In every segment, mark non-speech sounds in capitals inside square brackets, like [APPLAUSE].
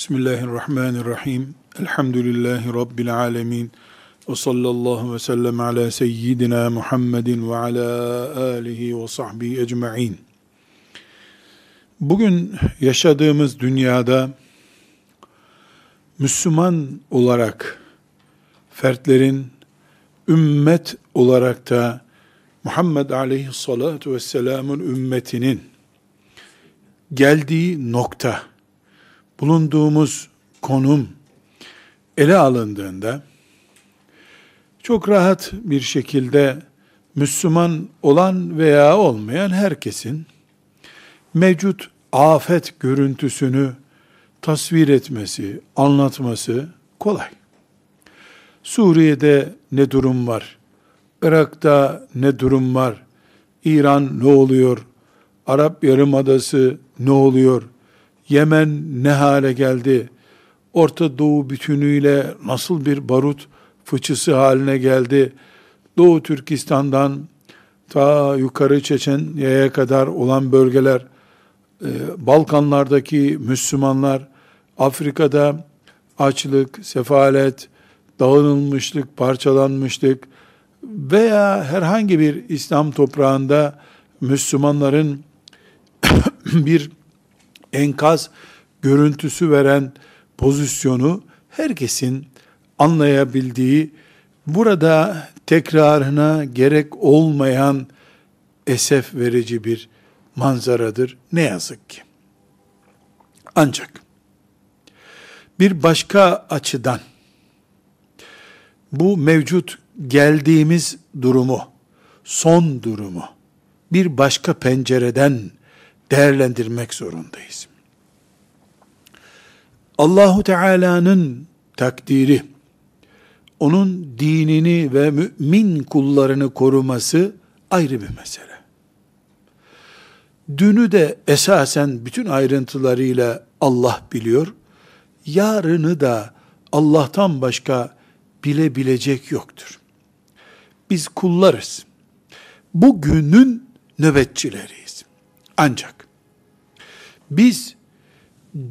Bismillahirrahmanirrahim. Elhamdülillahi Rabbil alemin. Ve sallallahu ve sellem ala seyyidina Muhammedin ve ala alihi ve sahbihi ecma'in. Bugün yaşadığımız dünyada Müslüman olarak fertlerin ümmet olarak da Muhammed aleyhissalatu vesselamın ümmetinin geldiği nokta, bulunduğumuz konum ele alındığında çok rahat bir şekilde Müslüman olan veya olmayan herkesin mevcut afet görüntüsünü tasvir etmesi, anlatması kolay. Suriye'de ne durum var? Irak'ta ne durum var? İran ne oluyor? Arap Yarımadası ne oluyor? Yemen ne hale geldi? Orta Doğu bütünüyle nasıl bir barut fıçısı haline geldi? Doğu Türkistan'dan ta yukarı Çeçenya'ya kadar olan bölgeler, e, Balkanlardaki Müslümanlar, Afrika'da açlık, sefalet, dağılmışlık, parçalanmışlık veya herhangi bir İslam toprağında Müslümanların [COUGHS] bir enkaz görüntüsü veren pozisyonu herkesin anlayabildiği, burada tekrarına gerek olmayan esef verici bir manzaradır ne yazık ki. Ancak bir başka açıdan bu mevcut geldiğimiz durumu, son durumu bir başka pencereden değerlendirmek zorundayız. Allahu Teala'nın takdiri, onun dinini ve mümin kullarını koruması ayrı bir mesele. Dünü de esasen bütün ayrıntılarıyla Allah biliyor. Yarını da Allah'tan başka bilebilecek yoktur. Biz kullarız. Bugünün nöbetçileriyiz. Ancak biz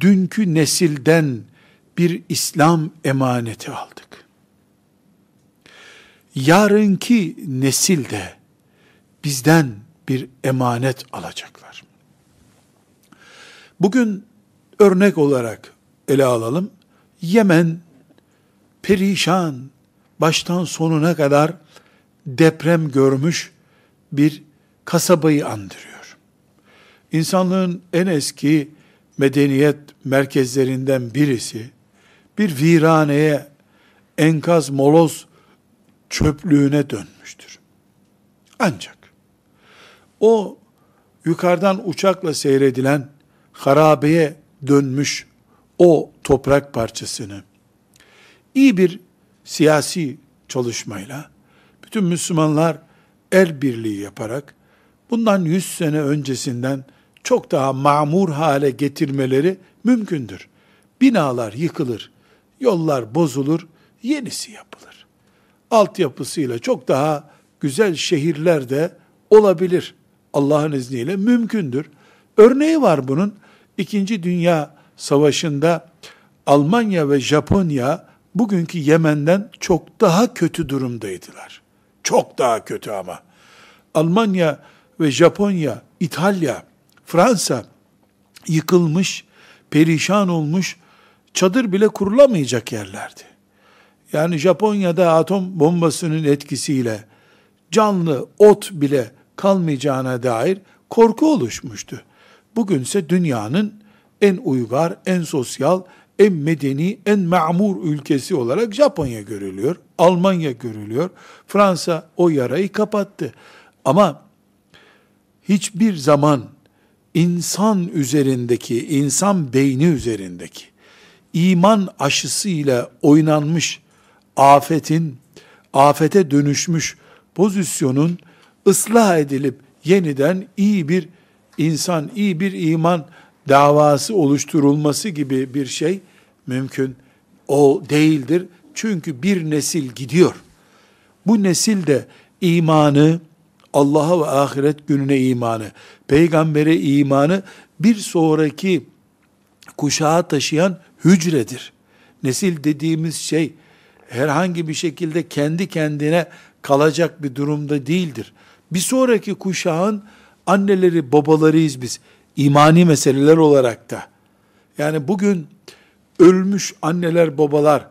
dünkü nesilden bir İslam emaneti aldık. Yarınki nesil de bizden bir emanet alacaklar. Bugün örnek olarak ele alalım. Yemen perişan, baştan sonuna kadar deprem görmüş bir kasabayı andırıyor. İnsanlığın en eski medeniyet merkezlerinden birisi bir viraneye, enkaz moloz çöplüğüne dönmüştür. Ancak o yukarıdan uçakla seyredilen harabeye dönmüş o toprak parçasını iyi bir siyasi çalışmayla bütün Müslümanlar el birliği yaparak bundan 100 sene öncesinden çok daha mamur hale getirmeleri mümkündür. Binalar yıkılır, yollar bozulur, yenisi yapılır. Altyapısıyla çok daha güzel şehirler de olabilir. Allah'ın izniyle mümkündür. Örneği var bunun. İkinci Dünya Savaşı'nda Almanya ve Japonya bugünkü Yemen'den çok daha kötü durumdaydılar. Çok daha kötü ama. Almanya ve Japonya, İtalya, Fransa yıkılmış, perişan olmuş, çadır bile kurulamayacak yerlerdi. Yani Japonya'da atom bombasının etkisiyle canlı ot bile kalmayacağına dair korku oluşmuştu. Bugünse dünyanın en uygar, en sosyal, en medeni, en ma'mur ülkesi olarak Japonya görülüyor. Almanya görülüyor. Fransa o yarayı kapattı. Ama hiçbir zaman insan üzerindeki, insan beyni üzerindeki iman aşısıyla oynanmış afetin, afete dönüşmüş pozisyonun ıslah edilip yeniden iyi bir insan, iyi bir iman davası oluşturulması gibi bir şey mümkün o değildir. Çünkü bir nesil gidiyor. Bu nesil de imanı, Allah'a ve ahiret gününe imanı, peygambere imanı bir sonraki kuşağa taşıyan hücredir. Nesil dediğimiz şey herhangi bir şekilde kendi kendine kalacak bir durumda değildir. Bir sonraki kuşağın anneleri, babalarıyız biz. İmani meseleler olarak da. Yani bugün ölmüş anneler, babalar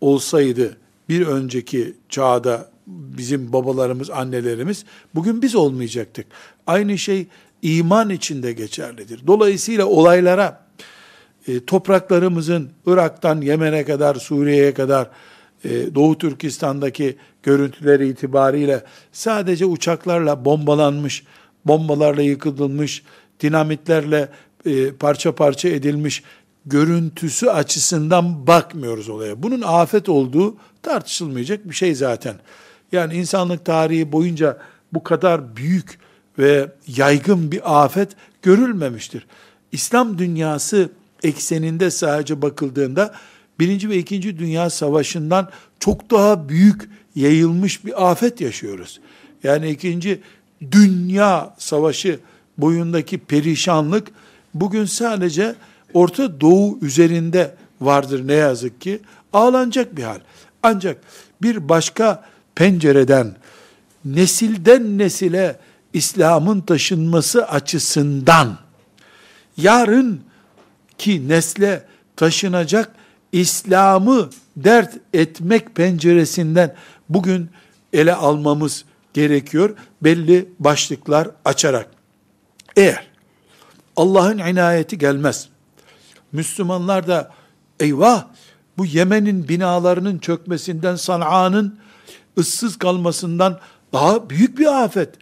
olsaydı bir önceki çağda bizim babalarımız, annelerimiz bugün biz olmayacaktık. Aynı şey iman içinde geçerlidir. Dolayısıyla olaylara e, topraklarımızın Irak'tan Yemen'e kadar, Suriye'ye kadar e, Doğu Türkistan'daki görüntüleri itibariyle sadece uçaklarla bombalanmış, bombalarla yıkılmış, dinamitlerle e, parça parça edilmiş görüntüsü açısından bakmıyoruz olaya. Bunun afet olduğu tartışılmayacak bir şey zaten. Yani insanlık tarihi boyunca bu kadar büyük ve yaygın bir afet görülmemiştir. İslam dünyası ekseninde sadece bakıldığında birinci ve ikinci dünya savaşından çok daha büyük yayılmış bir afet yaşıyoruz. Yani ikinci dünya savaşı boyundaki perişanlık bugün sadece Orta Doğu üzerinde vardır ne yazık ki. Ağlanacak bir hal. Ancak bir başka pencereden nesilden nesile İslam'ın taşınması açısından yarın ki nesle taşınacak İslam'ı dert etmek penceresinden bugün ele almamız gerekiyor. Belli başlıklar açarak. Eğer Allah'ın inayeti gelmez. Müslümanlar da eyvah bu Yemen'in binalarının çökmesinden, Sana'nın ıssız kalmasından daha büyük bir afet.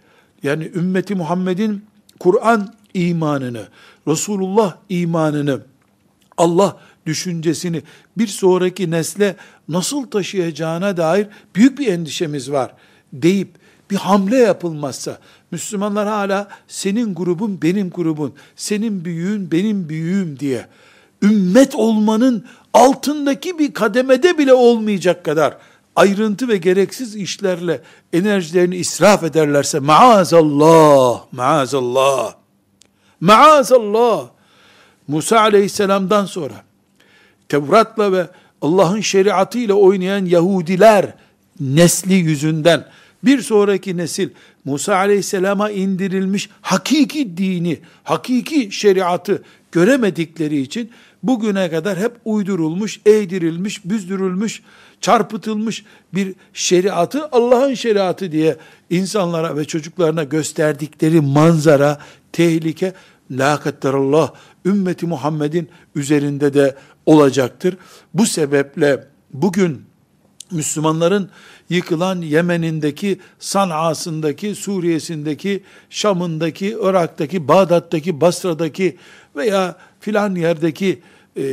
Yani ümmeti Muhammed'in Kur'an imanını, Resulullah imanını, Allah düşüncesini bir sonraki nesle nasıl taşıyacağına dair büyük bir endişemiz var deyip bir hamle yapılmazsa, Müslümanlar hala senin grubun benim grubun, senin büyüğün benim büyüğüm diye, ümmet olmanın altındaki bir kademede bile olmayacak kadar ayrıntı ve gereksiz işlerle enerjilerini israf ederlerse maazallah, maazallah, maazallah, Musa aleyhisselamdan sonra Tevrat'la ve Allah'ın şeriatıyla oynayan Yahudiler nesli yüzünden bir sonraki nesil Musa aleyhisselama indirilmiş hakiki dini, hakiki şeriatı göremedikleri için bugüne kadar hep uydurulmuş, eğdirilmiş, büzdürülmüş, çarpıtılmış bir şeriatı Allah'ın şeriatı diye insanlara ve çocuklarına gösterdikleri manzara, tehlike, la Allah ümmeti Muhammed'in üzerinde de olacaktır. Bu sebeple bugün Müslümanların yıkılan Yemen'indeki, San'a'sındaki, Suriye'sindeki, Şam'ındaki, Irak'taki, Bağdat'taki, Basra'daki veya filan yerdeki e,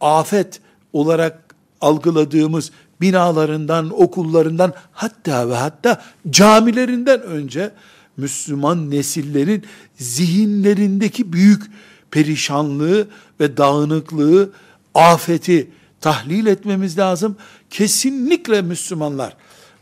afet olarak algıladığımız binalarından, okullarından hatta ve hatta camilerinden önce Müslüman nesillerin zihinlerindeki büyük perişanlığı ve dağınıklığı, afeti tahlil etmemiz lazım. Kesinlikle Müslümanlar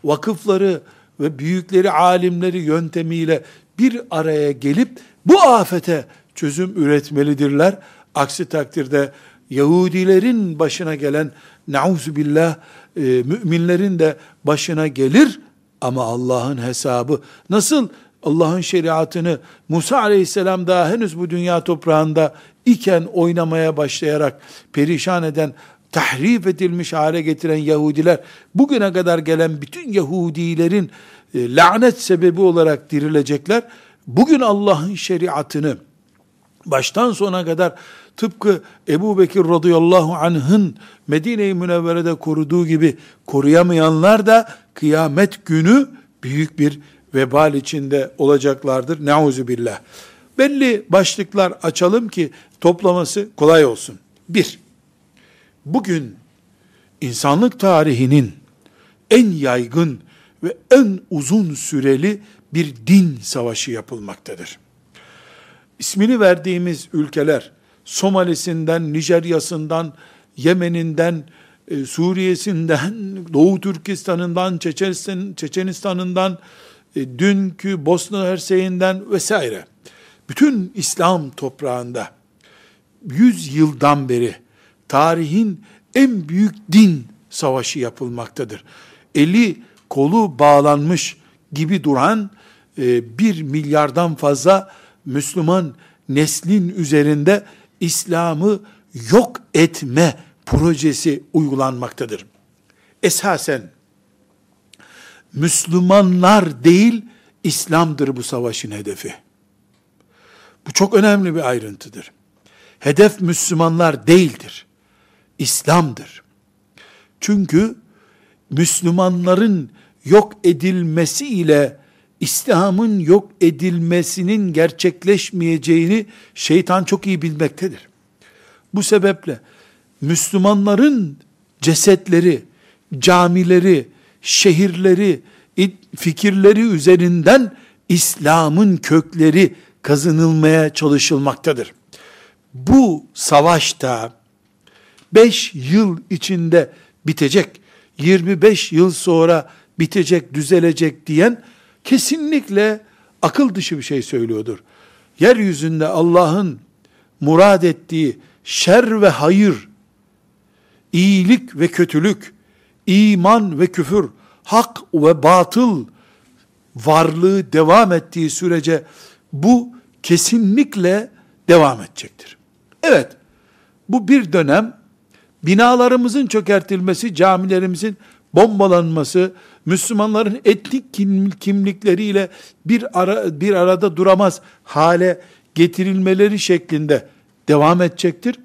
vakıfları ve büyükleri, alimleri yöntemiyle bir araya gelip bu afete çözüm üretmelidirler. Aksi takdirde Yahudilerin başına gelen billah e, müminlerin de başına gelir ama Allah'ın hesabı nasıl Allah'ın şeriatını Musa aleyhisselam daha henüz bu dünya toprağında iken oynamaya başlayarak perişan eden, tahrif edilmiş hale getiren Yahudiler, bugüne kadar gelen bütün Yahudilerin e, lanet sebebi olarak dirilecekler. Bugün Allah'ın şeriatını baştan sona kadar tıpkı Ebu Bekir radıyallahu anh'ın Medine-i Münevvere'de koruduğu gibi koruyamayanlar da kıyamet günü büyük bir vebal içinde olacaklardır. Nauzu billah. Belli başlıklar açalım ki toplaması kolay olsun. Bir, bugün insanlık tarihinin en yaygın ve en uzun süreli bir din savaşı yapılmaktadır. İsmini verdiğimiz ülkeler, Somalisinden, Nijerya'sından, Yemen'inden, e, Suriye'sinden, [LAUGHS] Doğu Türkistan'ından, Çeçenistan, Çeçenistan'ından, e, dünkü Bosna Hersey'inden vesaire bütün İslam toprağında 100 yıldan beri tarihin en büyük din savaşı yapılmaktadır. Eli kolu bağlanmış gibi duran e, bir milyardan fazla Müslüman neslin üzerinde İslam'ı yok etme projesi uygulanmaktadır. Esasen Müslümanlar değil İslam'dır bu savaşın hedefi. Bu çok önemli bir ayrıntıdır. Hedef Müslümanlar değildir. İslam'dır. Çünkü Müslümanların yok edilmesi ile İslam'ın yok edilmesinin gerçekleşmeyeceğini şeytan çok iyi bilmektedir. Bu sebeple Müslümanların cesetleri, camileri, şehirleri, fikirleri üzerinden İslam'ın kökleri kazanılmaya çalışılmaktadır. Bu savaşta 5 yıl içinde bitecek, 25 yıl sonra bitecek, düzelecek diyen kesinlikle akıl dışı bir şey söylüyordur. Yeryüzünde Allah'ın murad ettiği şer ve hayır, iyilik ve kötülük, iman ve küfür, hak ve batıl varlığı devam ettiği sürece bu kesinlikle devam edecektir. Evet, bu bir dönem binalarımızın çökertilmesi, camilerimizin bombalanması, Müslümanların etnik kimlikleriyle bir ara, bir arada duramaz hale getirilmeleri şeklinde devam edecektir.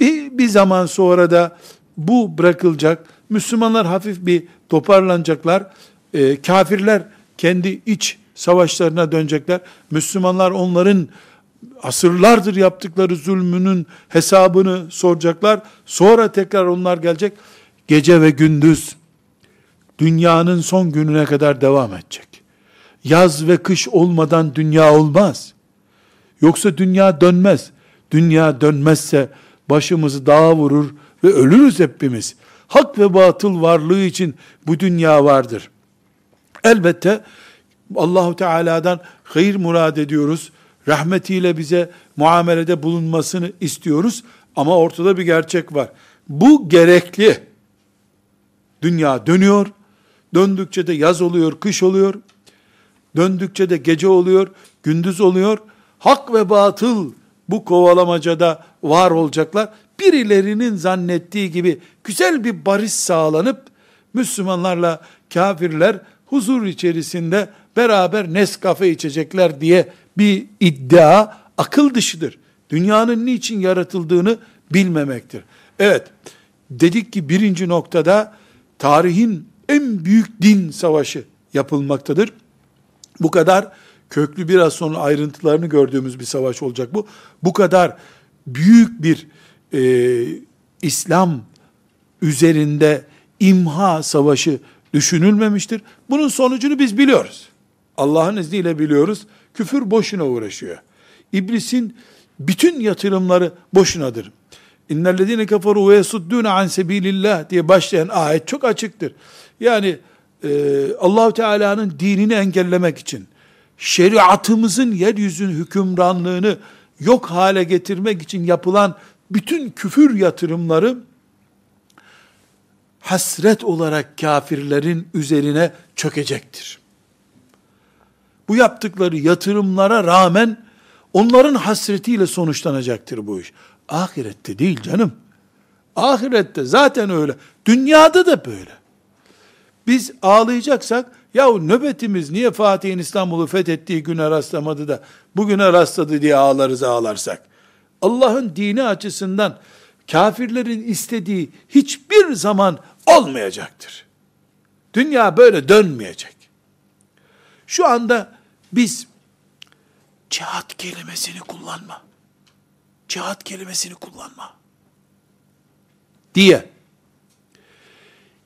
Bir, bir zaman sonra da bu bırakılacak. Müslümanlar hafif bir toparlanacaklar. E, kafirler kendi iç savaşlarına dönecekler. Müslümanlar onların asırlardır yaptıkları zulmünün hesabını soracaklar. Sonra tekrar onlar gelecek. Gece ve gündüz dünyanın son gününe kadar devam edecek. Yaz ve kış olmadan dünya olmaz. Yoksa dünya dönmez. Dünya dönmezse başımızı dağa vurur ve ölürüz hepimiz. Hak ve batıl varlığı için bu dünya vardır. Elbette Allahu Teala'dan hayır murad ediyoruz. Rahmetiyle bize muamelede bulunmasını istiyoruz ama ortada bir gerçek var. Bu gerekli. Dünya dönüyor. Döndükçe de yaz oluyor, kış oluyor. Döndükçe de gece oluyor, gündüz oluyor. Hak ve batıl bu kovalamacada var olacaklar. Birilerinin zannettiği gibi güzel bir barış sağlanıp Müslümanlarla kafirler huzur içerisinde beraber Nescafe içecekler diye bir iddia akıl dışıdır. Dünyanın niçin yaratıldığını bilmemektir. Evet, dedik ki birinci noktada tarihin en büyük din savaşı yapılmaktadır. Bu kadar köklü biraz sonra ayrıntılarını gördüğümüz bir savaş olacak bu. Bu kadar büyük bir e, İslam üzerinde imha savaşı düşünülmemiştir. Bunun sonucunu biz biliyoruz. Allah'ın izniyle biliyoruz. Küfür boşuna uğraşıyor. İblisin bütün yatırımları boşunadır. İnnellezine kafaru ve yesuddûne an sebilillah diye başlayan ayet çok açıktır. Yani e, Allahu Teala'nın dinini engellemek için şeriatımızın yeryüzünün hükümranlığını yok hale getirmek için yapılan bütün küfür yatırımları hasret olarak kafirlerin üzerine çökecektir. Bu yaptıkları yatırımlara rağmen onların hasretiyle sonuçlanacaktır bu iş. Ahirette değil canım. Ahirette zaten öyle. Dünyada da böyle. Biz ağlayacaksak, yahu nöbetimiz niye Fatih'in İstanbul'u fethettiği güne rastlamadı da bugüne rastladı diye ağlarız ağlarsak. Allah'ın dini açısından kafirlerin istediği hiçbir zaman olmayacaktır. Dünya böyle dönmeyecek. Şu anda biz cihat kelimesini kullanma. Cihat kelimesini kullanma. Diye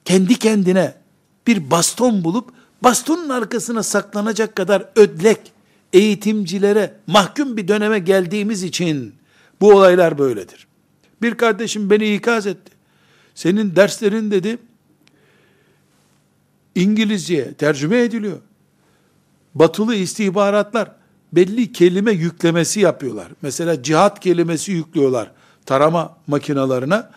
kendi kendine bir baston bulup bastonun arkasına saklanacak kadar ödlek eğitimcilere mahkum bir döneme geldiğimiz için bu olaylar böyledir. Bir kardeşim beni ikaz etti. Senin derslerin dedi İngilizce tercüme ediliyor. Batılı istihbaratlar belli kelime yüklemesi yapıyorlar. Mesela cihat kelimesi yüklüyorlar tarama makinalarına.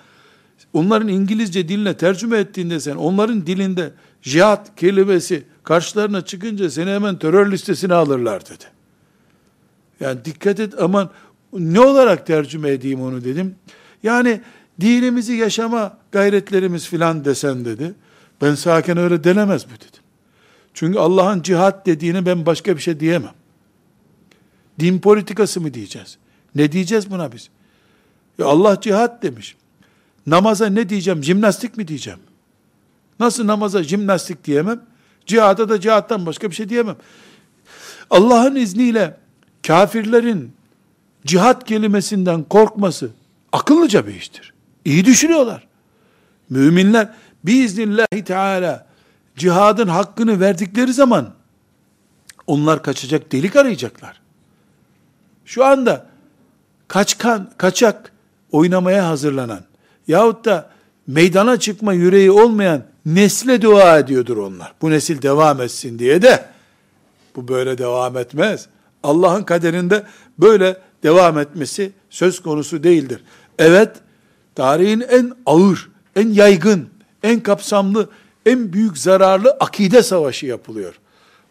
onların İngilizce diline tercüme ettiğinde sen onların dilinde cihat kelimesi karşılarına çıkınca seni hemen terör listesine alırlar dedi. Yani dikkat et aman ne olarak tercüme edeyim onu dedim. Yani dinimizi yaşama gayretlerimiz filan desen dedi. Ben sakin öyle denemez bu dedim. Çünkü Allah'ın cihat dediğini ben başka bir şey diyemem. Din politikası mı diyeceğiz? Ne diyeceğiz buna biz? Ya Allah cihat demiş. Namaza ne diyeceğim? Jimnastik mi diyeceğim? Nasıl namaza jimnastik diyemem? Cihada da cihattan başka bir şey diyemem. Allah'ın izniyle kafirlerin cihat kelimesinden korkması akıllıca bir iştir. İyi düşünüyorlar. Müminler biiznillahü teala cihadın hakkını verdikleri zaman onlar kaçacak delik arayacaklar. Şu anda kaçkan, kaçak oynamaya hazırlanan yahut da meydana çıkma yüreği olmayan nesle dua ediyordur onlar. Bu nesil devam etsin diye de bu böyle devam etmez. Allah'ın kaderinde böyle devam etmesi söz konusu değildir. Evet, tarihin en ağır, en yaygın, en kapsamlı, en büyük zararlı akide savaşı yapılıyor.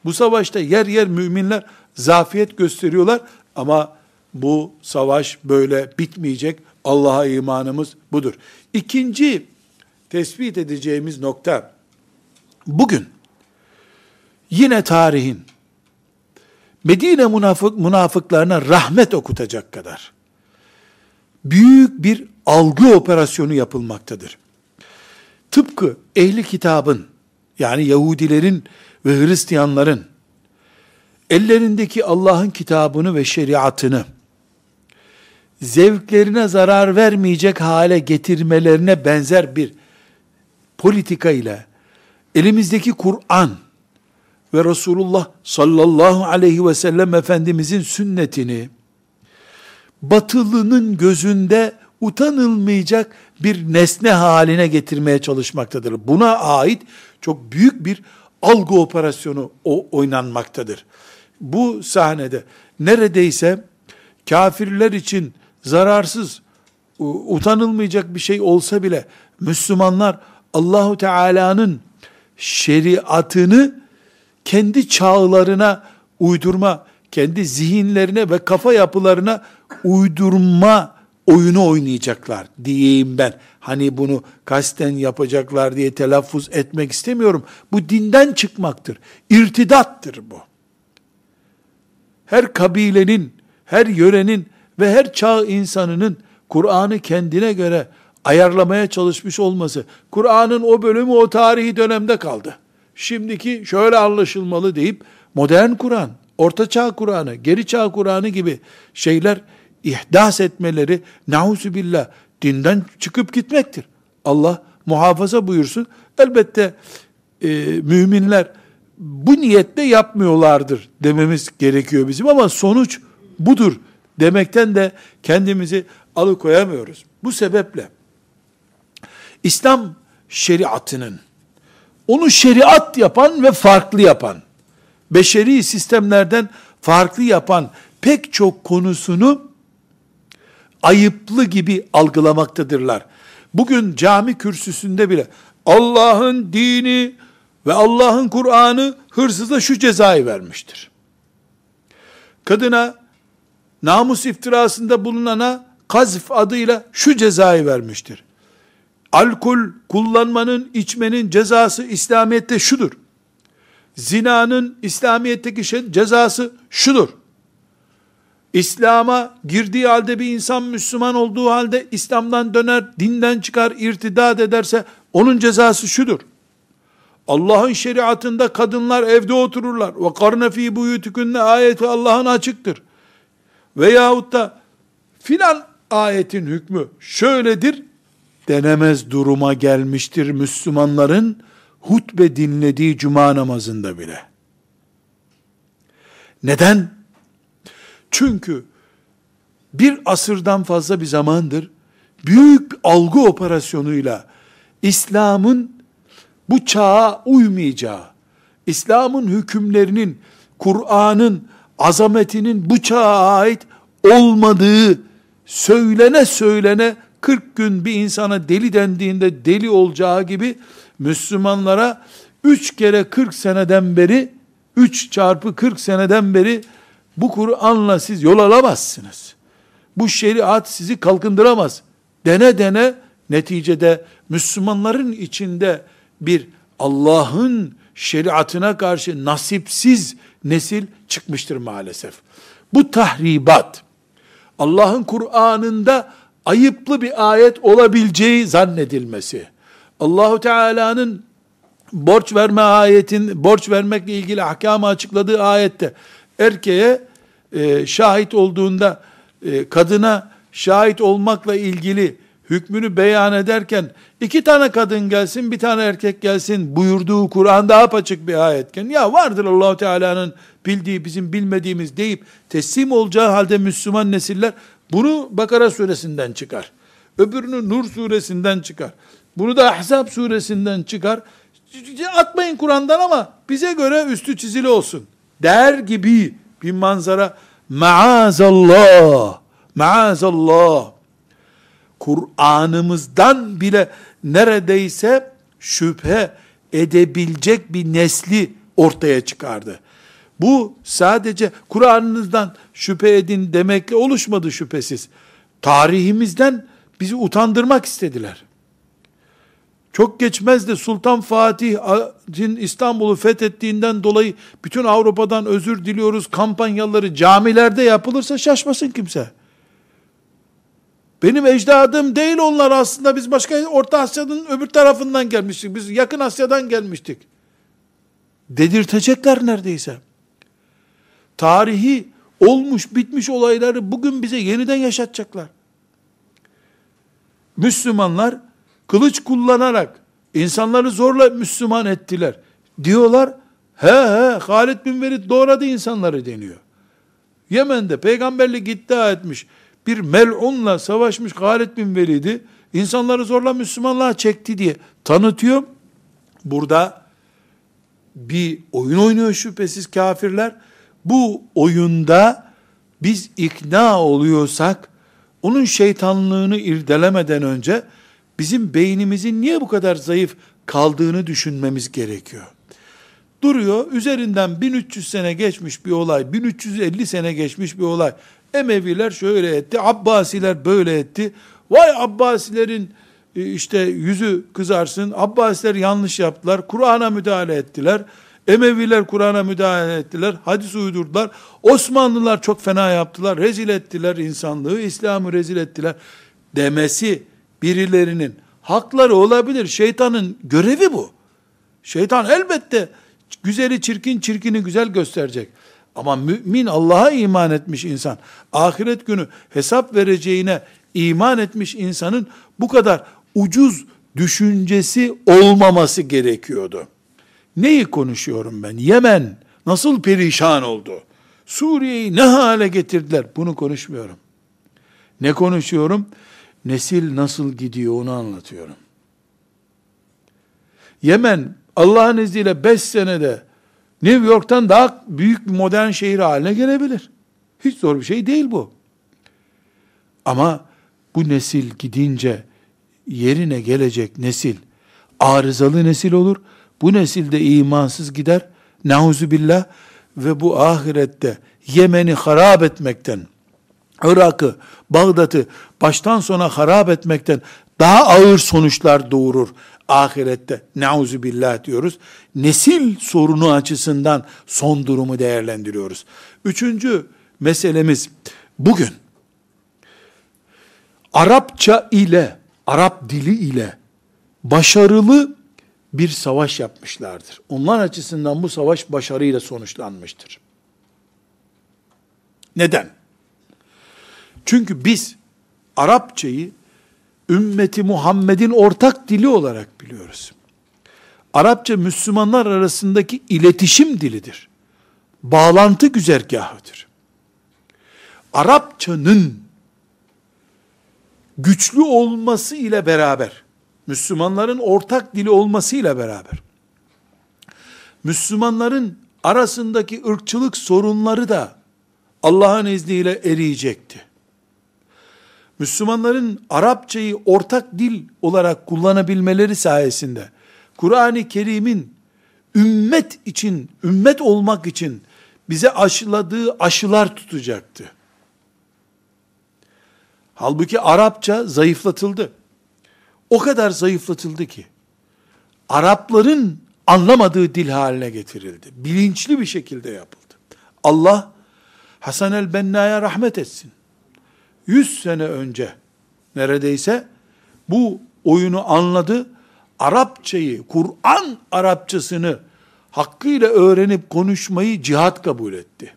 Bu savaşta yer yer müminler zafiyet gösteriyorlar ama bu savaş böyle bitmeyecek. Allah'a imanımız budur. İkinci tespit edeceğimiz nokta bugün yine tarihin Medine münafık, münafıklarına rahmet okutacak kadar büyük bir algı operasyonu yapılmaktadır. Tıpkı ehli kitabın yani Yahudilerin ve Hristiyanların ellerindeki Allah'ın kitabını ve şeriatını zevklerine zarar vermeyecek hale getirmelerine benzer bir politika ile elimizdeki Kur'an ve Resulullah sallallahu aleyhi ve sellem Efendimizin sünnetini batılının gözünde utanılmayacak bir nesne haline getirmeye çalışmaktadır. Buna ait çok büyük bir algı operasyonu o oynanmaktadır. Bu sahnede neredeyse kafirler için zararsız, utanılmayacak bir şey olsa bile Müslümanlar Allahu Teala'nın şeriatını kendi çağlarına uydurma, kendi zihinlerine ve kafa yapılarına uydurma oyunu oynayacaklar diyeyim ben. Hani bunu kasten yapacaklar diye telaffuz etmek istemiyorum. Bu dinden çıkmaktır. İrtidattır bu. Her kabilenin, her yörenin ve her çağ insanının Kur'an'ı kendine göre ayarlamaya çalışmış olması, Kur'an'ın o bölümü o tarihi dönemde kaldı. Şimdiki şöyle anlaşılmalı deyip modern Kur'an, orta çağ Kur'an'ı, geri çağ Kur'an'ı gibi şeyler ihdas etmeleri billah dinden çıkıp gitmektir. Allah muhafaza buyursun. Elbette e, müminler bu niyetle yapmıyorlardır dememiz gerekiyor bizim ama sonuç budur demekten de kendimizi alıkoyamıyoruz. Bu sebeple İslam şeriatının onu şeriat yapan ve farklı yapan, beşeri sistemlerden farklı yapan pek çok konusunu ayıplı gibi algılamaktadırlar. Bugün cami kürsüsünde bile Allah'ın dini ve Allah'ın Kur'an'ı hırsıza şu cezayı vermiştir. Kadına namus iftirasında bulunana kazf adıyla şu cezayı vermiştir. Alkol kullanmanın, içmenin cezası İslamiyet'te şudur. Zinanın İslamiyet'teki cezası şudur. İslam'a girdiği halde bir insan Müslüman olduğu halde İslam'dan döner, dinden çıkar, irtidat ederse onun cezası şudur. Allah'ın şeriatında kadınlar evde otururlar. Ve karne fi buyutukunne ayeti Allah'ın açıktır. Veyahut da filan ayetin hükmü şöyledir denemez duruma gelmiştir Müslümanların hutbe dinlediği cuma namazında bile. Neden? Çünkü bir asırdan fazla bir zamandır büyük bir algı operasyonuyla İslam'ın bu çağa uymayacağı, İslam'ın hükümlerinin, Kur'an'ın azametinin bu çağa ait olmadığı söylene söylene 40 gün bir insana deli dendiğinde deli olacağı gibi Müslümanlara 3 kere 40 seneden beri 3 çarpı 40 seneden beri bu Kur'an'la siz yol alamazsınız. Bu şeriat sizi kalkındıramaz. Dene dene neticede Müslümanların içinde bir Allah'ın şeriatına karşı nasipsiz nesil çıkmıştır maalesef. Bu tahribat Allah'ın Kur'an'ında ayıplı bir ayet olabileceği zannedilmesi. Allahu Teala'nın borç verme ayetin borç vermekle ilgili ahkamı açıkladığı ayette erkeğe e, şahit olduğunda e, kadına şahit olmakla ilgili hükmünü beyan ederken iki tane kadın gelsin bir tane erkek gelsin buyurduğu Kur'an daha apaçık bir ayetken ya vardır Allahu Teala'nın bildiği bizim bilmediğimiz deyip teslim olacağı halde Müslüman nesiller bunu Bakara suresinden çıkar. Öbürünü Nur suresinden çıkar. Bunu da Ahzab suresinden çıkar. Atmayın Kur'an'dan ama bize göre üstü çizili olsun. Der gibi bir manzara maazallah maazallah Kur'an'ımızdan bile neredeyse şüphe edebilecek bir nesli ortaya çıkardı. Bu sadece Kur'an'ınızdan şüphe edin demekle oluşmadı şüphesiz. Tarihimizden bizi utandırmak istediler. Çok geçmez de Sultan Fatih'in İstanbul'u fethettiğinden dolayı bütün Avrupa'dan özür diliyoruz kampanyaları camilerde yapılırsa şaşmasın kimse. Benim ecdadım değil onlar aslında biz başka Orta Asya'nın öbür tarafından gelmiştik. Biz yakın Asya'dan gelmiştik. Dedirtecekler neredeyse. Tarihi olmuş bitmiş olayları bugün bize yeniden yaşatacaklar. Müslümanlar kılıç kullanarak insanları zorla Müslüman ettiler. Diyorlar, he he Halid bin Velid doğradı insanları deniyor. Yemen'de peygamberlik iddia etmiş bir melunla savaşmış Halid bin Velid'i insanları zorla Müslümanlığa çekti diye tanıtıyor. Burada bir oyun oynuyor şüphesiz kafirler. Bu oyunda biz ikna oluyorsak onun şeytanlığını irdelemeden önce bizim beynimizin niye bu kadar zayıf kaldığını düşünmemiz gerekiyor. Duruyor, üzerinden 1300 sene geçmiş bir olay, 1350 sene geçmiş bir olay. Emeviler şöyle etti, Abbasiler böyle etti. Vay Abbasilerin e, işte yüzü kızarsın, Abbasiler yanlış yaptılar, Kur'an'a müdahale ettiler. Emeviler Kur'an'a müdahale ettiler, hadis uydurdular. Osmanlılar çok fena yaptılar, rezil ettiler insanlığı, İslam'ı rezil ettiler demesi birilerinin hakları olabilir. Şeytanın görevi bu. Şeytan elbette güzeli çirkin, çirkini güzel gösterecek. Ama mümin Allah'a iman etmiş insan, ahiret günü hesap vereceğine iman etmiş insanın bu kadar ucuz düşüncesi olmaması gerekiyordu. Neyi konuşuyorum ben? Yemen nasıl perişan oldu? Suriye'yi ne hale getirdiler? Bunu konuşmuyorum. Ne konuşuyorum? Nesil nasıl gidiyor onu anlatıyorum. Yemen Allah'ın izniyle 5 senede New York'tan daha büyük bir modern şehir haline gelebilir. Hiç zor bir şey değil bu. Ama bu nesil gidince yerine gelecek nesil arızalı nesil olur. Bu nesilde imansız gider. Nauzu billah ve bu ahirette Yemen'i harap etmekten, Irak'ı, Bağdat'ı baştan sona harap etmekten daha ağır sonuçlar doğurur ahirette. Nauzu billah diyoruz. Nesil sorunu açısından son durumu değerlendiriyoruz. Üçüncü meselemiz bugün Arapça ile, Arap dili ile başarılı bir savaş yapmışlardır. Onlar açısından bu savaş başarıyla sonuçlanmıştır. Neden? Çünkü biz Arapçayı ümmeti Muhammed'in ortak dili olarak biliyoruz. Arapça Müslümanlar arasındaki iletişim dilidir. Bağlantı güzergahıdır. Arapçanın güçlü olması ile beraber, Müslümanların ortak dili olması ile beraber, Müslümanların arasındaki ırkçılık sorunları da Allah'ın izniyle eriyecekti. Müslümanların Arapçayı ortak dil olarak kullanabilmeleri sayesinde Kur'an-ı Kerim'in ümmet için, ümmet olmak için bize aşıladığı aşılar tutacaktı. Halbuki Arapça zayıflatıldı. O kadar zayıflatıldı ki Arapların anlamadığı dil haline getirildi. Bilinçli bir şekilde yapıldı. Allah Hasan el-Benna'ya rahmet etsin. 100 sene önce neredeyse bu oyunu anladı. Arapçayı, Kur'an Arapçasını hakkıyla öğrenip konuşmayı cihat kabul etti.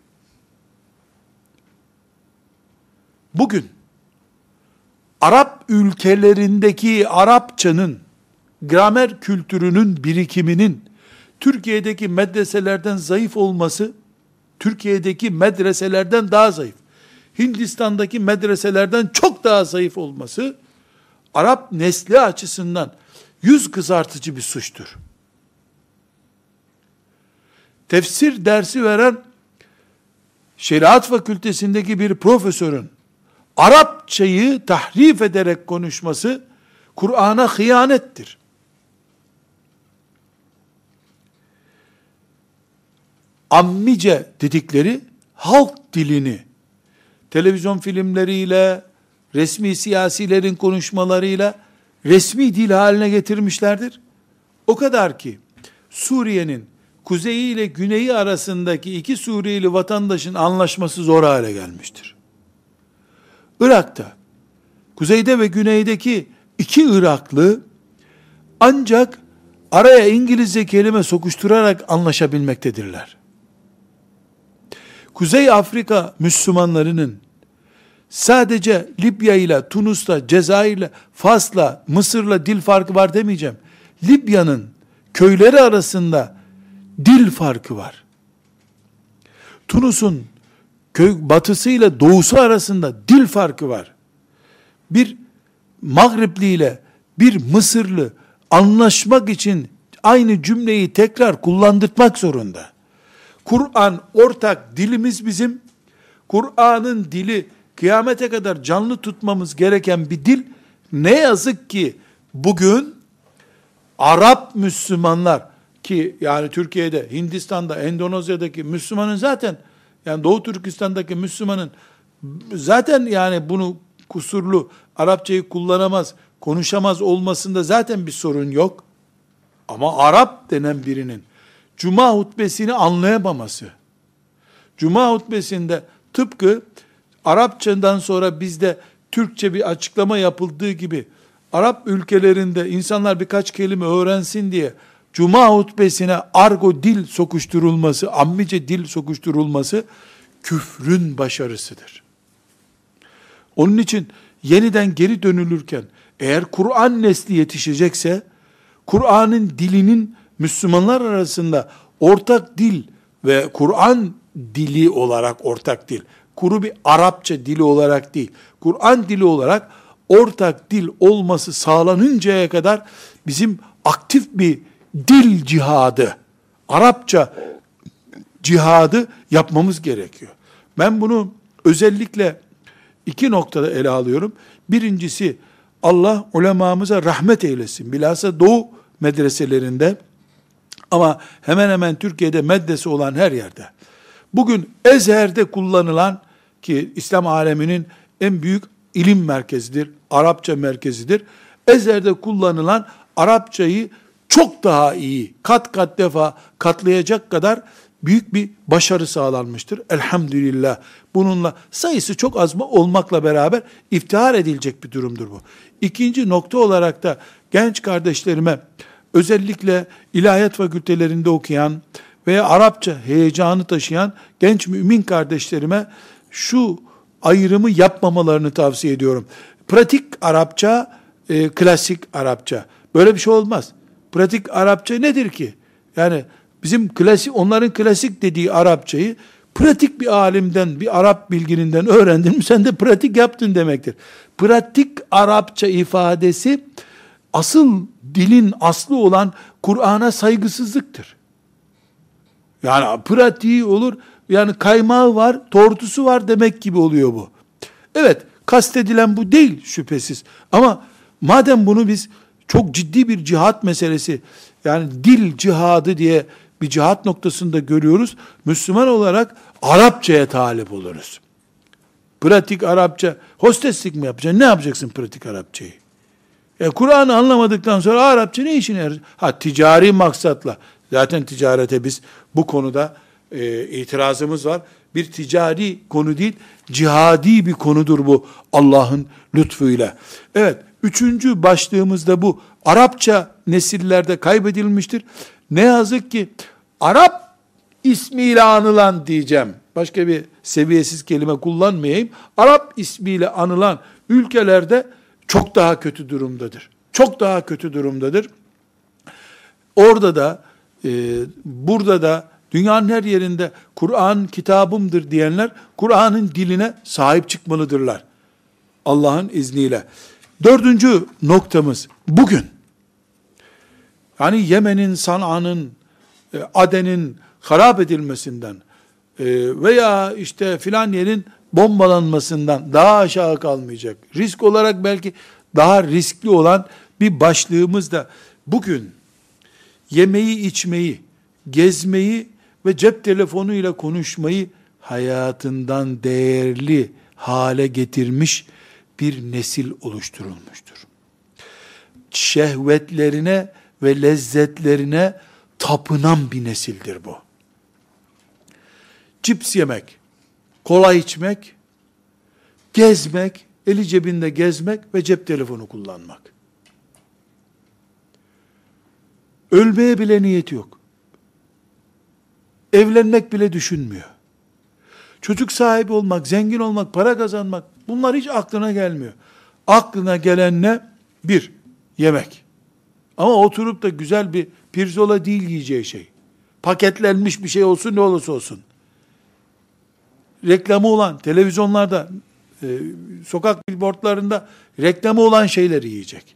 Bugün Arap ülkelerindeki Arapçanın gramer kültürünün birikiminin Türkiye'deki medreselerden zayıf olması Türkiye'deki medreselerden daha zayıf. Hindistan'daki medreselerden çok daha zayıf olması Arap nesli açısından yüz kızartıcı bir suçtur. Tefsir dersi veren şeriat fakültesindeki bir profesörün Arapçayı tahrif ederek konuşması Kur'an'a hıyanettir. Ammice dedikleri halk dilini televizyon filmleriyle, resmi siyasilerin konuşmalarıyla resmi dil haline getirmişlerdir. O kadar ki Suriye'nin kuzeyi ile güneyi arasındaki iki Suriyeli vatandaşın anlaşması zor hale gelmiştir. Irak'ta, kuzeyde ve güneydeki iki Iraklı ancak araya İngilizce kelime sokuşturarak anlaşabilmektedirler. Kuzey Afrika Müslümanlarının sadece Libya ile Tunus'la, Cezayir'le, Fas'la, Mısır'la dil farkı var demeyeceğim. Libya'nın köyleri arasında dil farkı var. Tunus'un köy batısı ile doğusu arasında dil farkı var. Bir Mağripli ile bir Mısırlı anlaşmak için aynı cümleyi tekrar kullandırmak zorunda. Kur'an ortak dilimiz bizim. Kur'an'ın dili kıyamete kadar canlı tutmamız gereken bir dil. Ne yazık ki bugün Arap Müslümanlar ki yani Türkiye'de, Hindistan'da, Endonezya'daki Müslümanın zaten yani Doğu Türkistan'daki Müslümanın zaten yani bunu kusurlu Arapçayı kullanamaz, konuşamaz olmasında zaten bir sorun yok. Ama Arap denen birinin Cuma hutbesini anlayamaması, Cuma hutbesinde tıpkı Arapçadan sonra bizde Türkçe bir açıklama yapıldığı gibi Arap ülkelerinde insanlar birkaç kelime öğrensin diye Cuma hutbesine argo dil sokuşturulması, ammice dil sokuşturulması küfrün başarısıdır. Onun için yeniden geri dönülürken eğer Kur'an nesli yetişecekse Kur'an'ın dilinin Müslümanlar arasında ortak dil ve Kur'an dili olarak ortak dil, kuru bir Arapça dili olarak değil, Kur'an dili olarak ortak dil olması sağlanıncaya kadar bizim aktif bir dil cihadı, Arapça cihadı yapmamız gerekiyor. Ben bunu özellikle iki noktada ele alıyorum. Birincisi Allah ulemamıza rahmet eylesin. Bilhassa Doğu medreselerinde ama hemen hemen Türkiye'de meddesi olan her yerde. Bugün Ezher'de kullanılan ki İslam aleminin en büyük ilim merkezidir, Arapça merkezidir. Ezher'de kullanılan Arapçayı çok daha iyi, kat kat defa katlayacak kadar büyük bir başarı sağlanmıştır. Elhamdülillah. Bununla sayısı çok az mı olmakla beraber iftihar edilecek bir durumdur bu. İkinci nokta olarak da genç kardeşlerime özellikle ilahiyat fakültelerinde okuyan veya Arapça heyecanı taşıyan genç mümin kardeşlerime şu ayrımı yapmamalarını tavsiye ediyorum. Pratik Arapça, e, klasik Arapça. Böyle bir şey olmaz. Pratik Arapça nedir ki? Yani bizim klasik, onların klasik dediği Arapçayı pratik bir alimden, bir Arap bilgininden öğrendin mi [LAUGHS] sen de pratik yaptın demektir. Pratik Arapça ifadesi asıl dilin aslı olan Kur'an'a saygısızlıktır. Yani pratiği olur, yani kaymağı var, tortusu var demek gibi oluyor bu. Evet, Kastedilen bu değil şüphesiz. Ama madem bunu biz çok ciddi bir cihat meselesi, yani dil cihadı diye bir cihat noktasında görüyoruz. Müslüman olarak Arapçaya talip oluruz. Pratik Arapça, hosteslik mi yapacaksın? Ne yapacaksın pratik Arapçayı? E, Kur'an'ı anlamadıktan sonra Arapça ne işine yarar? Ha ticari maksatla. Zaten ticarete biz bu konuda e, itirazımız var. Bir ticari konu değil, cihadi bir konudur bu Allah'ın lütfuyla. Evet, üçüncü başlığımızda bu. Arapça nesillerde kaybedilmiştir. Ne yazık ki Arap ismiyle anılan diyeceğim. Başka bir seviyesiz kelime kullanmayayım. Arap ismiyle anılan ülkelerde çok daha kötü durumdadır. Çok daha kötü durumdadır. Orada da, e, burada da, dünyanın her yerinde Kur'an kitabımdır diyenler, Kur'an'ın diline sahip çıkmalıdırlar. Allah'ın izniyle. Dördüncü noktamız, bugün, yani Yemen'in, San'a'nın, e, Aden'in harap edilmesinden e, veya işte filan yerin bombalanmasından daha aşağı kalmayacak. Risk olarak belki daha riskli olan bir başlığımız da bugün yemeği, içmeyi, gezmeyi ve cep telefonuyla konuşmayı hayatından değerli hale getirmiş bir nesil oluşturulmuştur. Şehvetlerine ve lezzetlerine tapınan bir nesildir bu. Cips yemek, kola içmek, gezmek, eli cebinde gezmek ve cep telefonu kullanmak. Ölmeye bile niyeti yok. Evlenmek bile düşünmüyor. Çocuk sahibi olmak, zengin olmak, para kazanmak bunlar hiç aklına gelmiyor. Aklına gelen ne? Bir, yemek. Ama oturup da güzel bir pirzola değil yiyeceği şey. Paketlenmiş bir şey olsun ne olursa olsun. Reklamı olan, televizyonlarda, e, sokak billboardlarında reklamı olan şeyleri yiyecek.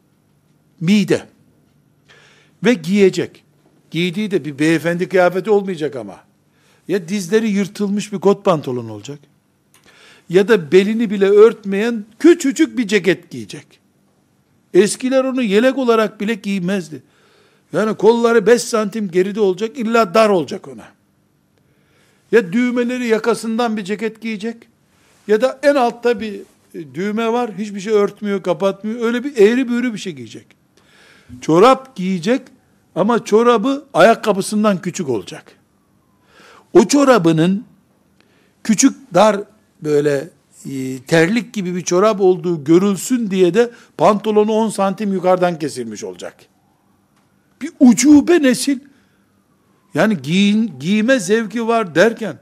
Mide. Ve giyecek. Giydiği de bir beyefendi kıyafeti olmayacak ama. Ya dizleri yırtılmış bir kot pantolon olacak. Ya da belini bile örtmeyen küçücük bir ceket giyecek. Eskiler onu yelek olarak bile giymezdi. Yani kolları 5 santim geride olacak, illa dar olacak ona. Ya düğmeleri yakasından bir ceket giyecek, ya da en altta bir e, düğme var, hiçbir şey örtmüyor, kapatmıyor. Öyle bir eğri büğrü bir şey giyecek. Çorap giyecek ama çorabı ayakkabısından küçük olacak. O çorabının küçük dar böyle e, terlik gibi bir çorap olduğu görülsün diye de pantolonu 10 santim yukarıdan kesilmiş olacak. Bir ucube nesil. Yani giyin, giyme zevki var derken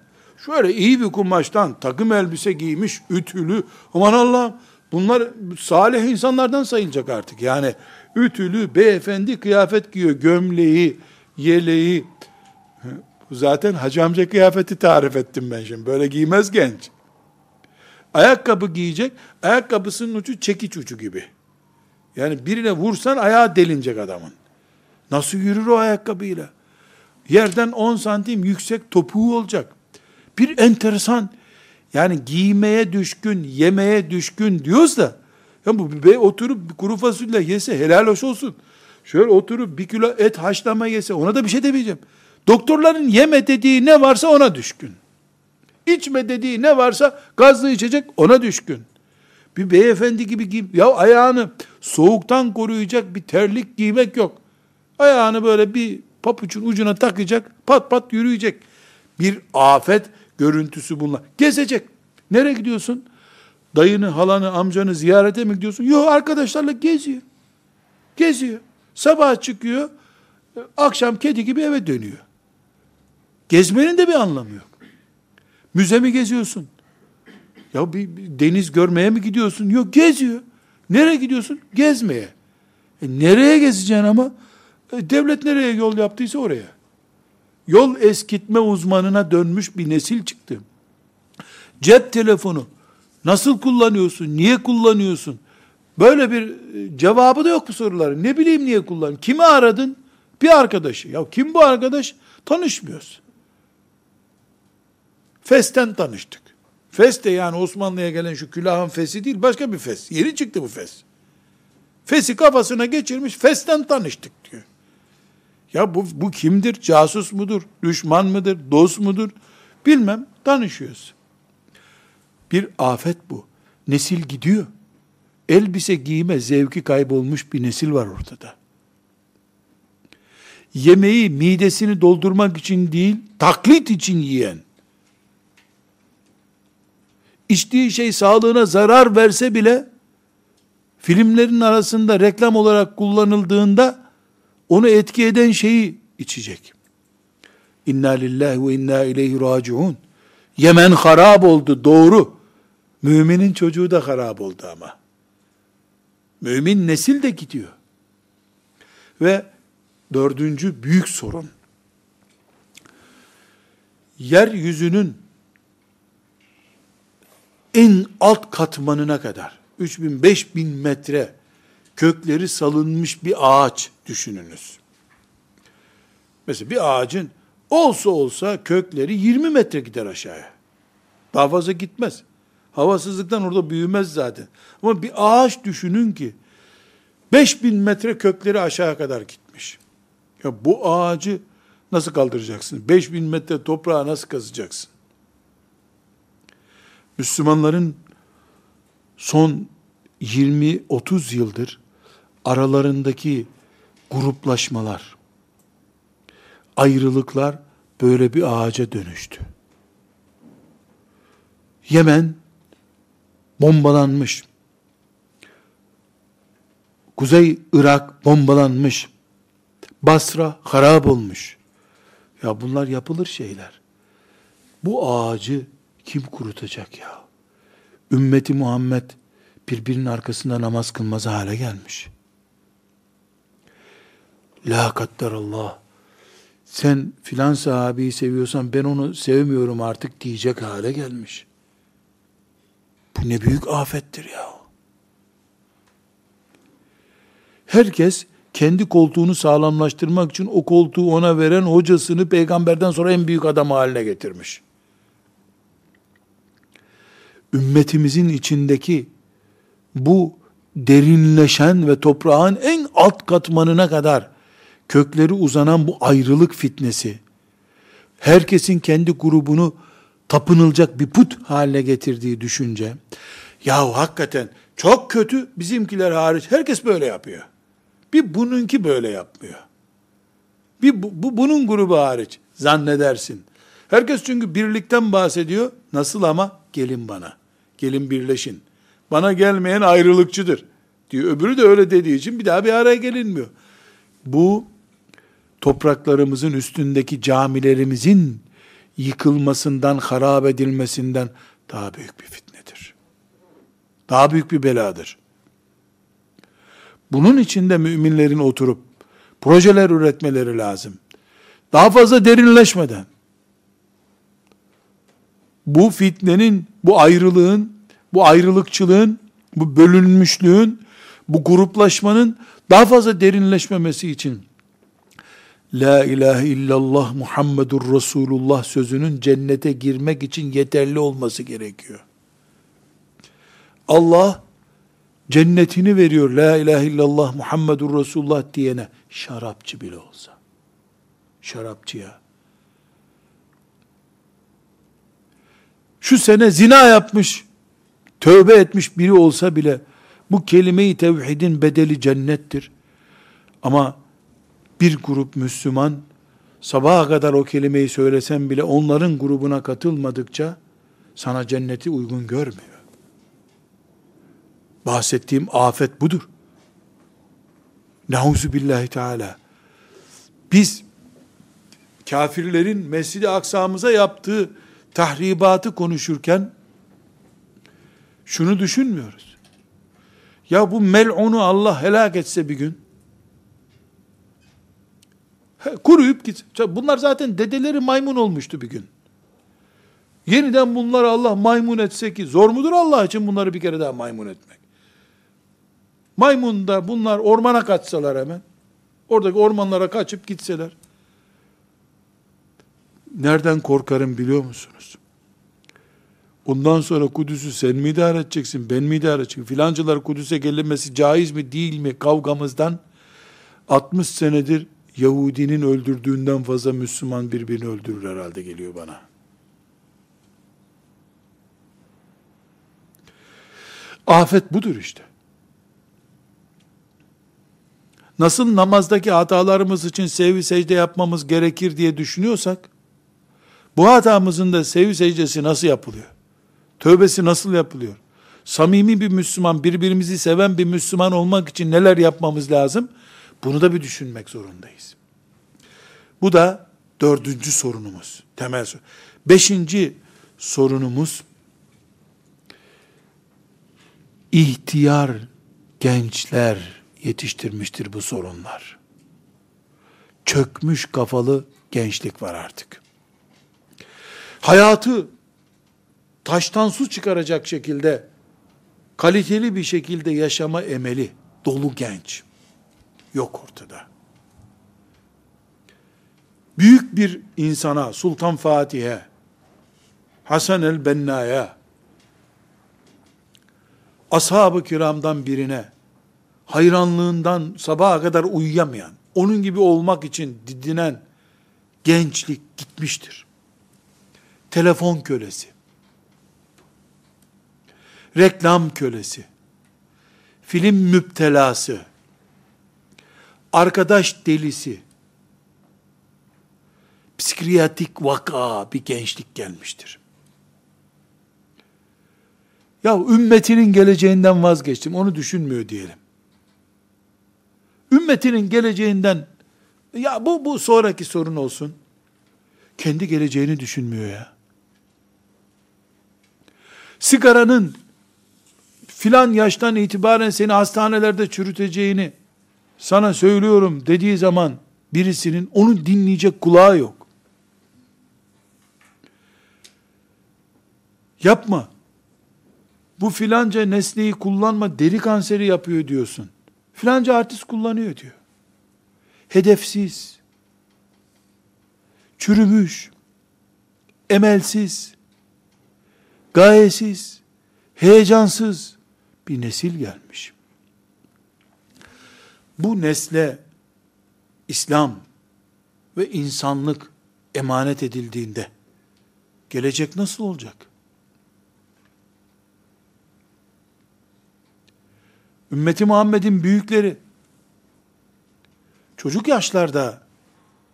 şöyle iyi bir kumaştan takım elbise giymiş, ütülü. Aman Allah'ım bunlar salih insanlardan sayılacak artık. Yani ütülü, beyefendi kıyafet giyiyor. Gömleği, yeleği. Zaten hacı amca kıyafeti tarif ettim ben şimdi. Böyle giymez genç. Ayakkabı giyecek, ayakkabısının ucu çekiç ucu gibi. Yani birine vursan ayağı delinecek adamın. Nasıl yürür o ayakkabıyla? Yerden 10 santim yüksek topuğu olacak. Bir enteresan, yani giymeye düşkün, yemeye düşkün diyoruz da, ya bu bir oturup kuru fasulye yese helal hoş olsun. Şöyle oturup bir kilo et haşlama yese ona da bir şey demeyeceğim. Doktorların yeme dediği ne varsa ona düşkün. İçme dediği ne varsa gazlı içecek ona düşkün. Bir beyefendi gibi giy ya ayağını soğuktan koruyacak bir terlik giymek yok. Ayağını böyle bir papuçun ucuna takacak, pat pat yürüyecek. Bir afet görüntüsü bunlar. Gezecek. Nereye gidiyorsun? Dayını, halanı, amcanı ziyarete mi gidiyorsun? Yok arkadaşlarla geziyor. Geziyor. Sabah çıkıyor, akşam kedi gibi eve dönüyor. Gezmenin de bir anlamı yok. Müze mi geziyorsun? Ya bir, bir deniz görmeye mi gidiyorsun? Yok geziyor. Nereye gidiyorsun? Gezmeye. E nereye gezeceksin ama? E devlet nereye yol yaptıysa oraya. Yol eskitme uzmanına dönmüş bir nesil çıktı. Cep telefonu nasıl kullanıyorsun? Niye kullanıyorsun? Böyle bir e, cevabı da yok bu soruların. Ne bileyim niye kullan? Kimi aradın? Bir arkadaşı. Ya kim bu arkadaş? Tanışmıyoruz. Fes'ten tanıştık. Fes de yani Osmanlı'ya gelen şu külahın fesi değil, başka bir fes. Yeni çıktı bu fes. Fesi kafasına geçirmiş, festen tanıştık diyor. Ya bu, bu kimdir? Casus mudur? Düşman mıdır? Dost mudur? Bilmem, tanışıyoruz. Bir afet bu. Nesil gidiyor. Elbise giyme zevki kaybolmuş bir nesil var ortada. Yemeği midesini doldurmak için değil, taklit için yiyen, içtiği şey sağlığına zarar verse bile, filmlerin arasında reklam olarak kullanıldığında, onu etki eden şeyi içecek. İnna lillahi ve inna ileyhi raciun. Yemen harap oldu, doğru. Müminin çocuğu da harap oldu ama. Mümin nesil de gidiyor. Ve dördüncü büyük sorun. Yeryüzünün en alt katmanına kadar 3000-5000 metre kökleri salınmış bir ağaç düşününüz. Mesela bir ağacın olsa olsa kökleri 20 metre gider aşağıya. Daha fazla gitmez. Havasızlıktan orada büyümez zaten. Ama bir ağaç düşünün ki 5000 metre kökleri aşağı kadar gitmiş. Ya bu ağacı nasıl kaldıracaksın? 5000 metre toprağı nasıl kazacaksın? Müslümanların son 20-30 yıldır aralarındaki gruplaşmalar, ayrılıklar böyle bir ağaca dönüştü. Yemen bombalanmış. Kuzey Irak bombalanmış. Basra harap olmuş. Ya bunlar yapılır şeyler. Bu ağacı kim kurutacak ya? Ümmeti Muhammed birbirinin arkasında namaz kılmaz hale gelmiş. La Allah. Sen filan sahabeyi seviyorsan ben onu sevmiyorum artık diyecek hale gelmiş. Bu ne büyük afettir ya. Herkes kendi koltuğunu sağlamlaştırmak için o koltuğu ona veren hocasını peygamberden sonra en büyük adam haline getirmiş. Ümmetimizin içindeki bu derinleşen ve toprağın en alt katmanına kadar kökleri uzanan bu ayrılık fitnesi, herkesin kendi grubunu tapınılacak bir put haline getirdiği düşünce, yahu hakikaten çok kötü bizimkiler hariç herkes böyle yapıyor. Bir bununki böyle yapmıyor. Bir bu, bu bunun grubu hariç zannedersin. Herkes çünkü birlikten bahsediyor. Nasıl ama? Gelin bana. Gelin birleşin. Bana gelmeyen ayrılıkçıdır. Diyor. Öbürü de öyle dediği için bir daha bir araya gelinmiyor. Bu topraklarımızın üstündeki camilerimizin yıkılmasından, harap edilmesinden daha büyük bir fitnedir. Daha büyük bir beladır. Bunun içinde müminlerin oturup projeler üretmeleri lazım. Daha fazla derinleşmeden bu fitnenin, bu ayrılığın, bu ayrılıkçılığın, bu bölünmüşlüğün, bu gruplaşmanın daha fazla derinleşmemesi için La ilahe illallah Muhammedur Resulullah sözünün cennete girmek için yeterli olması gerekiyor. Allah cennetini veriyor La ilahe illallah Muhammedur Resulullah diyene şarapçı bile olsa. Şarapçıya. Şu sene zina yapmış, tövbe etmiş biri olsa bile bu kelime-i tevhidin bedeli cennettir. Ama bir grup Müslüman sabaha kadar o kelimeyi söylesen bile onların grubuna katılmadıkça sana cenneti uygun görmüyor. Bahsettiğim afet budur. Nauzu billahi teala. Biz kafirlerin Mescid-i Aksa'mıza yaptığı tahribatı konuşurken şunu düşünmüyoruz. Ya bu mel'unu Allah helak etse bir gün kuruyup git. Bunlar zaten dedeleri maymun olmuştu bir gün. Yeniden bunları Allah maymun etse ki zor mudur Allah için bunları bir kere daha maymun etmek? Maymun da bunlar ormana kaçsalar hemen. Oradaki ormanlara kaçıp gitseler. Nereden korkarım biliyor musunuz? Ondan sonra Kudüs'ü sen mi idare edeceksin, ben mi idare edeceksin? Filancılar Kudüs'e gelinmesi caiz mi değil mi kavgamızdan 60 senedir Yahudinin öldürdüğünden fazla Müslüman birbirini öldürür herhalde geliyor bana. Afet budur işte. Nasıl namazdaki hatalarımız için sevgi secde yapmamız gerekir diye düşünüyorsak, bu hatamızın da sevgi secdesi nasıl yapılıyor? Tövbesi nasıl yapılıyor? Samimi bir Müslüman, birbirimizi seven bir Müslüman olmak için neler yapmamız lazım? Bunu da bir düşünmek zorundayız. Bu da dördüncü sorunumuz. Temel sorun. Beşinci sorunumuz, ihtiyar gençler yetiştirmiştir bu sorunlar. Çökmüş kafalı gençlik var artık. Hayatı taştan su çıkaracak şekilde kaliteli bir şekilde yaşama emeli dolu genç yok ortada. Büyük bir insana, Sultan Fatih'e, Hasan el-Benna'ya, ashab-ı kiramdan birine, hayranlığından sabaha kadar uyuyamayan, onun gibi olmak için didinen gençlik gitmiştir. Telefon kölesi, reklam kölesi, film müptelası, arkadaş delisi, psikiyatrik vaka bir gençlik gelmiştir. Ya ümmetinin geleceğinden vazgeçtim, onu düşünmüyor diyelim. Ümmetinin geleceğinden, ya bu, bu sonraki sorun olsun. Kendi geleceğini düşünmüyor ya. Sigaranın filan yaştan itibaren seni hastanelerde çürüteceğini sana söylüyorum dediği zaman birisinin onu dinleyecek kulağı yok. Yapma. Bu filanca nesneyi kullanma deri kanseri yapıyor diyorsun. Filanca artist kullanıyor diyor. Hedefsiz, çürümüş, emelsiz, gayesiz, heyecansız bir nesil gelmiş. Bu nesle İslam ve insanlık emanet edildiğinde gelecek nasıl olacak? Ümmeti Muhammed'in büyükleri çocuk yaşlarda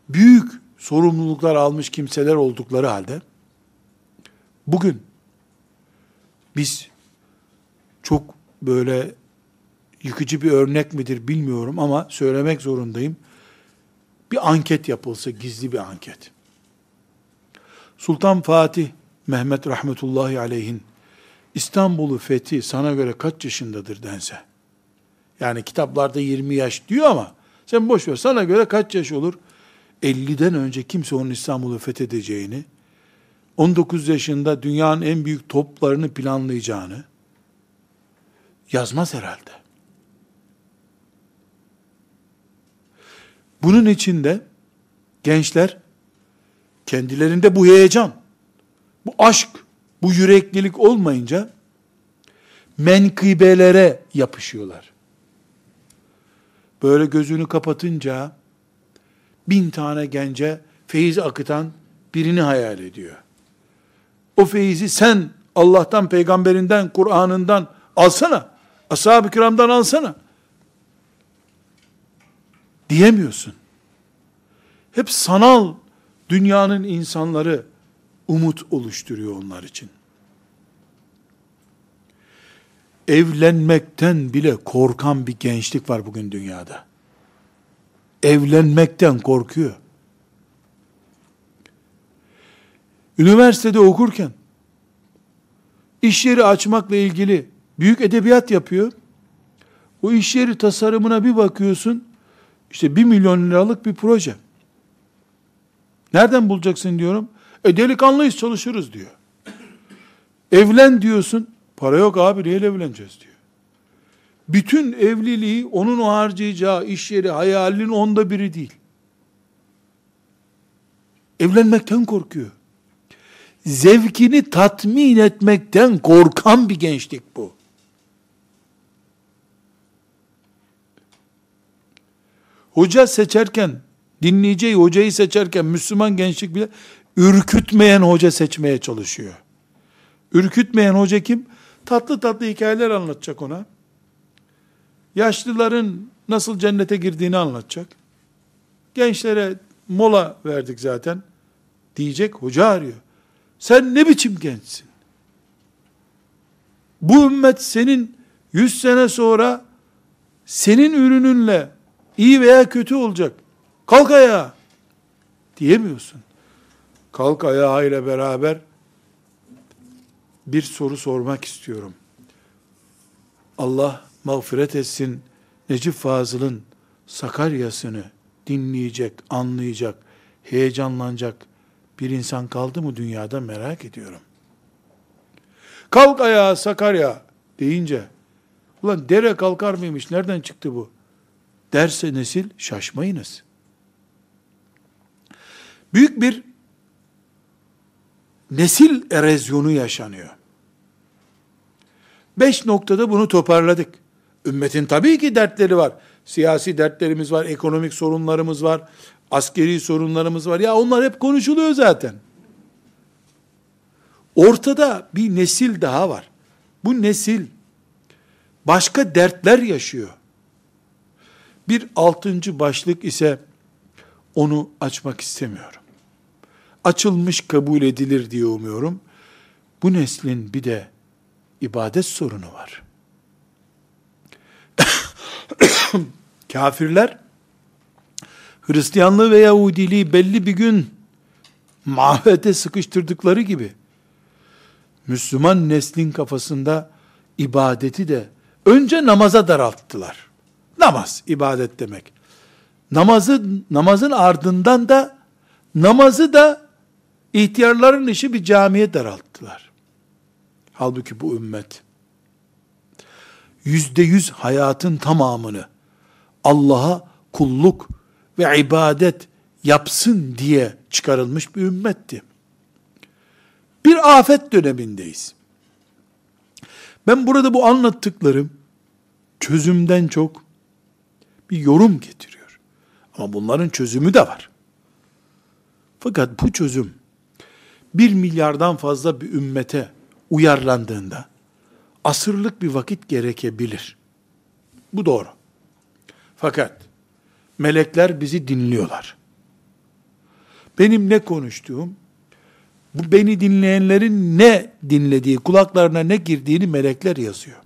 büyük sorumluluklar almış kimseler oldukları halde bugün biz çok böyle yıkıcı bir örnek midir bilmiyorum ama söylemek zorundayım. Bir anket yapılsa, gizli bir anket. Sultan Fatih Mehmet rahmetullahi aleyhin İstanbul'u fethi sana göre kaç yaşındadır dense. Yani kitaplarda 20 yaş diyor ama sen boş ver sana göre kaç yaş olur? 50'den önce kimse onun İstanbul'u fethedeceğini, 19 yaşında dünyanın en büyük toplarını planlayacağını yazmaz herhalde. Bunun içinde gençler kendilerinde bu heyecan, bu aşk, bu yüreklilik olmayınca menkıbelere yapışıyorlar. Böyle gözünü kapatınca bin tane gence feyiz akıtan birini hayal ediyor. O feyizi sen Allah'tan, peygamberinden, Kur'an'ından alsana. Ashab-ı kiramdan alsana diyemiyorsun. Hep sanal dünyanın insanları umut oluşturuyor onlar için. Evlenmekten bile korkan bir gençlik var bugün dünyada. Evlenmekten korkuyor. Üniversitede okurken iş yeri açmakla ilgili büyük edebiyat yapıyor. O iş yeri tasarımına bir bakıyorsun, işte bir milyon liralık bir proje. Nereden bulacaksın diyorum. E delikanlıyız çalışırız diyor. Evlen diyorsun. Para yok abi neyle evleneceğiz diyor. Bütün evliliği onun o harcayacağı iş yeri hayalinin onda biri değil. Evlenmekten korkuyor. Zevkini tatmin etmekten korkan bir gençlik bu. Hoca seçerken, dinleyeceği hocayı seçerken Müslüman gençlik bile ürkütmeyen hoca seçmeye çalışıyor. Ürkütmeyen hoca kim? Tatlı tatlı hikayeler anlatacak ona. Yaşlıların nasıl cennete girdiğini anlatacak. Gençlere mola verdik zaten. Diyecek hoca arıyor. Sen ne biçim gençsin? Bu ümmet senin 100 sene sonra senin ürününle iyi veya kötü olacak. Kalk ayağa. Diyemiyorsun. Kalk ayağa ile beraber bir soru sormak istiyorum. Allah mağfiret etsin Necip Fazıl'ın Sakarya'sını dinleyecek, anlayacak, heyecanlanacak bir insan kaldı mı dünyada merak ediyorum. Kalk ayağa Sakarya deyince, ulan dere kalkar mıymış, nereden çıktı bu? Derse nesil şaşmayınız. Büyük bir nesil erozyonu yaşanıyor. Beş noktada bunu toparladık. Ümmetin tabii ki dertleri var. Siyasi dertlerimiz var, ekonomik sorunlarımız var, askeri sorunlarımız var. Ya onlar hep konuşuluyor zaten. Ortada bir nesil daha var. Bu nesil başka dertler yaşıyor. Bir altıncı başlık ise onu açmak istemiyorum. Açılmış kabul edilir diye umuyorum. Bu neslin bir de ibadet sorunu var. [COUGHS] Kafirler Hristiyanlığı ve Yahudiliği belli bir gün mahvete sıkıştırdıkları gibi Müslüman neslin kafasında ibadeti de önce namaza daralttılar. Namaz, ibadet demek. Namazı, namazın ardından da namazı da ihtiyarların işi bir camiye daralttılar. Halbuki bu ümmet yüzde yüz hayatın tamamını Allah'a kulluk ve ibadet yapsın diye çıkarılmış bir ümmetti. Bir afet dönemindeyiz. Ben burada bu anlattıklarım çözümden çok bir yorum getiriyor. Ama bunların çözümü de var. Fakat bu çözüm bir milyardan fazla bir ümmete uyarlandığında asırlık bir vakit gerekebilir. Bu doğru. Fakat melekler bizi dinliyorlar. Benim ne konuştuğum, bu beni dinleyenlerin ne dinlediği, kulaklarına ne girdiğini melekler yazıyor.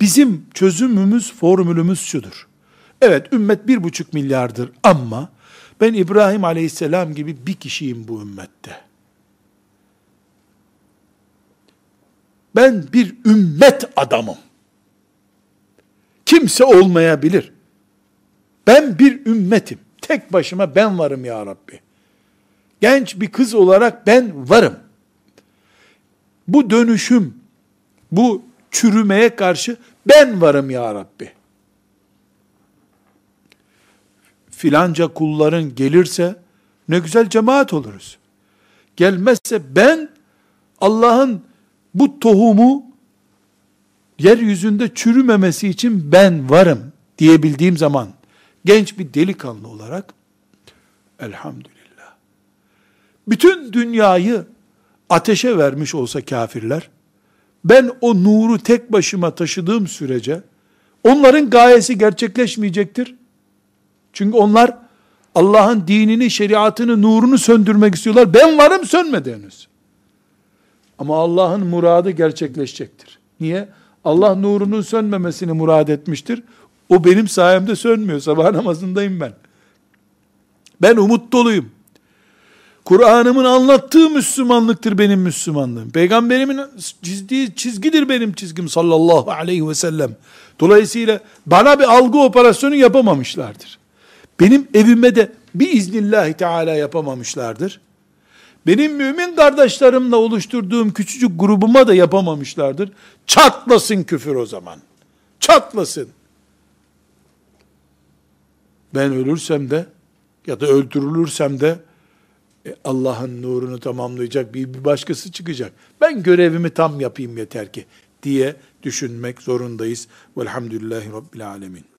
Bizim çözümümüz, formülümüz şudur. Evet, ümmet bir buçuk milyardır ama ben İbrahim aleyhisselam gibi bir kişiyim bu ümmette. Ben bir ümmet adamım. Kimse olmayabilir. Ben bir ümmetim. Tek başıma ben varım ya Rabbi. Genç bir kız olarak ben varım. Bu dönüşüm, bu çürümeye karşı ben varım ya Rabbi. Filanca kulların gelirse ne güzel cemaat oluruz. Gelmezse ben Allah'ın bu tohumu yeryüzünde çürümemesi için ben varım diyebildiğim zaman genç bir delikanlı olarak elhamdülillah. Bütün dünyayı ateşe vermiş olsa kafirler ben o nuru tek başıma taşıdığım sürece onların gayesi gerçekleşmeyecektir. Çünkü onlar Allah'ın dinini, şeriatını, nurunu söndürmek istiyorlar. Ben varım sönmedi henüz. Ama Allah'ın muradı gerçekleşecektir. Niye? Allah nurunun sönmemesini murad etmiştir. O benim sayemde sönmüyor. Sabah namazındayım ben. Ben umut doluyum. Kur'an'ımın anlattığı Müslümanlıktır benim Müslümanlığım. Peygamberimin çizdiği çizgidir benim çizgim sallallahu aleyhi ve sellem. Dolayısıyla bana bir algı operasyonu yapamamışlardır. Benim evime de bir iznillahi teala yapamamışlardır. Benim mümin kardeşlerimle oluşturduğum küçücük grubuma da yapamamışlardır. Çatlasın küfür o zaman. Çatlasın. Ben ölürsem de ya da öldürülürsem de E, Allah'ın nurunu tamamlayacak bir, bir başkası çıkacak. Ben görevimi tam yapayım yeter ki diye düşünmek zorundayız. Velhamdülillahi Rabbil Alemin.